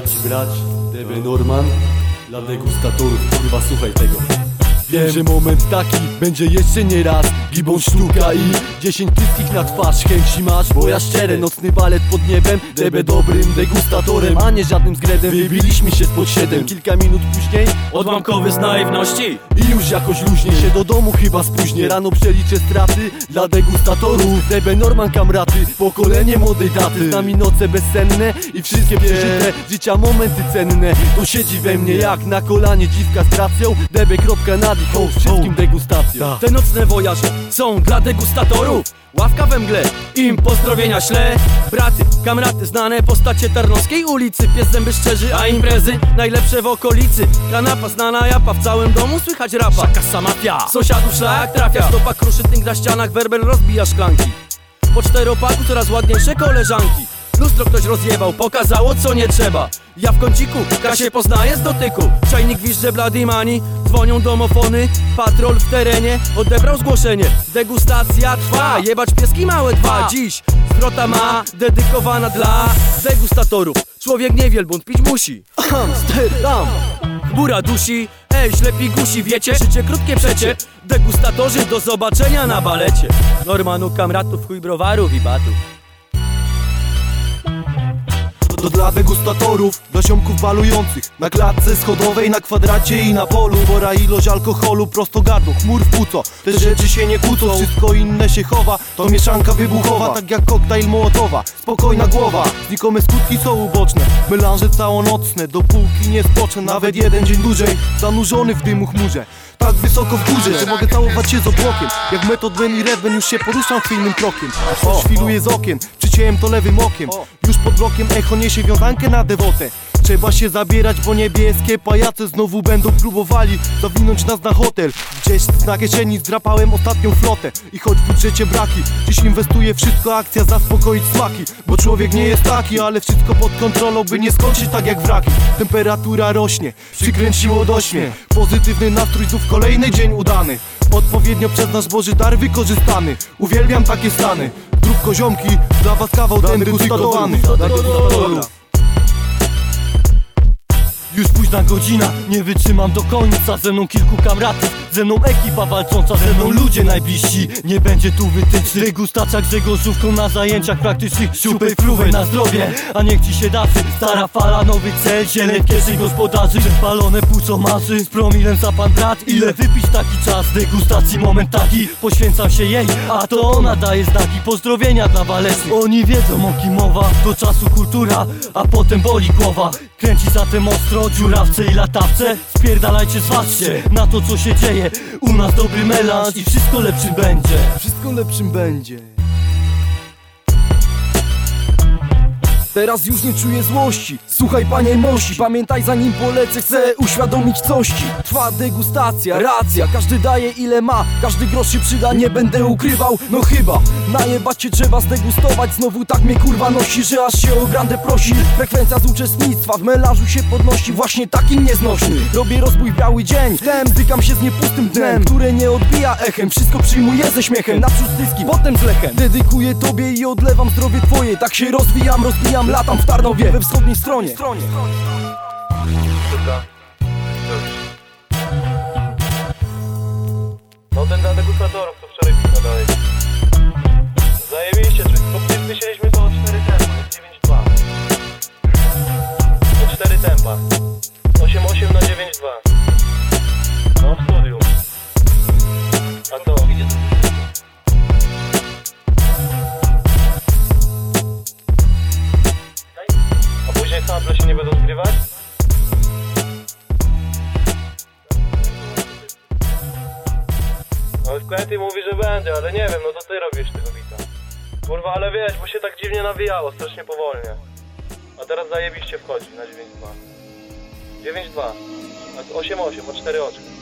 dać ci brać DB Norman Dla degustatorów, kurwa słuchaj tego Wiem, że moment taki będzie jeszcze nie raz. Gibon sztuka i 10 pyskich na twarz. Chęci masz, bo ja szczere Nocny balet pod niebem DB dobrym degustatorem A nie żadnym zgredem. Wybiliśmy się spod siedem. Kilka minut później Odłamkowy z naiwności. I już jakoś luźnie się do domu chyba spóźnię. Rano przeliczę straty dla degustatorów. DB Norman kamraty, pokolenie młodej daty Z nami noce bezsenne i wszystkie przeżyte. Życia momenty cenne. To siedzi we mnie jak na kolanie dziwka z gracją DB.nadi, hołd wszystkim degustacją Te nocne wojaże są dla degustatorów. Ławka we mgle, im pozdrowienia śle. Braty, kamraty, znane postacie Tarnowskiej ulicy. Pies zęby szczerzy, a imprezy najlepsze w okolicy. Kanapa znana japa, w całym domu słychać rapa. Szaka sama pia, sąsiadów szlak trafia. Stopa kruszy tynk na ścianach, werber rozbija szklanki. Po czteropaku coraz ładniejsze koleżanki Lustro ktoś rozjebał, pokazało co nie trzeba. Ja w kąciku, Kasię poznaję z dotyku. Czajnik gwizdże Bloody Money Dzwonią domofony, patrol w terenie Odebrał zgłoszenie, degustacja trwa Jebać pieski małe dwa. Dziś zwrota ma, dedykowana dla Degustatorów, człowiek nie wielbłąd pić musi. Amsterdam. Bura dusi, ej ślepi gusi Wiecie, życie krótkie przecie. Degustatorzy do zobaczenia na balecie. Normanu kamratów, chuj browarów i batów To dla degustatorów, dla ziomków balujących. Na klatce schodowej, na kwadracie i na polu. Spora ilość alkoholu, prosto gardło, chmur w płuco. Te rzeczy się nie kłócą, wszystko inne się chowa. To mieszanka wybuchowa, tak jak koktajl Mołotowa. Spokojna głowa, znikome skutki są uboczne. Melanże całonocne, dopóki nie spocznę Nawet jeden dzień dłużej, zanurzony w dymu chmurze. Tak wysoko w górze, że mogę całować się z obłokiem. Jak metod Ben i Redben już się poruszam chwiejnym krokiem. Coś świluje z okien, przyciąłem to lewym okiem. Już pod blokiem echo niesie wiązankę na dewotę Trzeba się zabierać, bo niebieskie pajace znowu będą próbowali zawinąć nas na hotel. Gdzieś na kieszeni zdrapałem ostatnią flotę I choć w budżecie braki, dziś inwestuję wszystko akcja zaspokoić smaki. Bo człowiek nie jest taki, ale wszystko pod kontrolą, by nie skończyć tak jak wraki. Temperatura rośnie, przykręciło do śnie. Pozytywny nastrój, znów kolejny dzień udany. Odpowiednio przez nasz Boży dar wykorzystany. Uwielbiam takie stany. Zdrówko ziomki, dla was kawał ten degustowany Już późna godzina, nie wytrzymam do końca. Ze mną kilku kamratów, ze mną ekipa walcząca Ze mną ludzie najbliżsi, nie będzie tu wytycznych. Degustacja grzegorzówką na zajęciach praktycznych. Siupej fruwę na zdrowie, a niech ci się darzy Stara fala, nowy cel, zieleń w kieszeni gospodarzy. Przepalone płuco marzy, z promilem za pan brat. Ile wypić taki czas, degustacji moment taki. Poświęcam się jej, a to ona daje znaki Pozdrowienia dla walecznych, oni wiedzą o kim mowa. Do czasu kultura, a potem boli głowa Kręci zatem ostro, dziurawce i latawce. Spierdalajcie, zważcie na to co się dzieje. U nas dobry melanż i wszystko lepszym będzie. Wszystko lepszym będzie Teraz już nie czuję złości. Słuchaj panie mości Pamiętaj zanim polecę chcę uświadomić coś ci Trwa degustacja, racja. Każdy daje ile ma. Każdy grosz się przyda, nie będę ukrywał. No chyba Najebać się trzeba zdegustować. Znowu tak mnie kurwa nosi, że aż się o grandę prosi. Frekwencja z uczestnictwa w melanżu się podnosi. Właśnie takim nieznośny Robię rozbój biały dzień. Wtem zykam się z niepustym dnem Które nie odbija echem. Wszystko przyjmuję ze śmiechem Naprzód styski, potem z lechem. Dedykuję tobie i odlewam zdrowie twoje. Tak się rozwijam, rozbijam, latam w Tarnowie We wschodniej stronie. No ten dla degustatorów, co wczoraj będą zgrywać? No Quentin mówi, że będzie, ale nie wiem, no to ty robisz tego bita. Kurwa, ale wiesz, bo się tak dziwnie nawijało, strasznie powolnie. A teraz zajebiście wchodzi na 9-2. 9-2. A 8-8, o 4 oczki.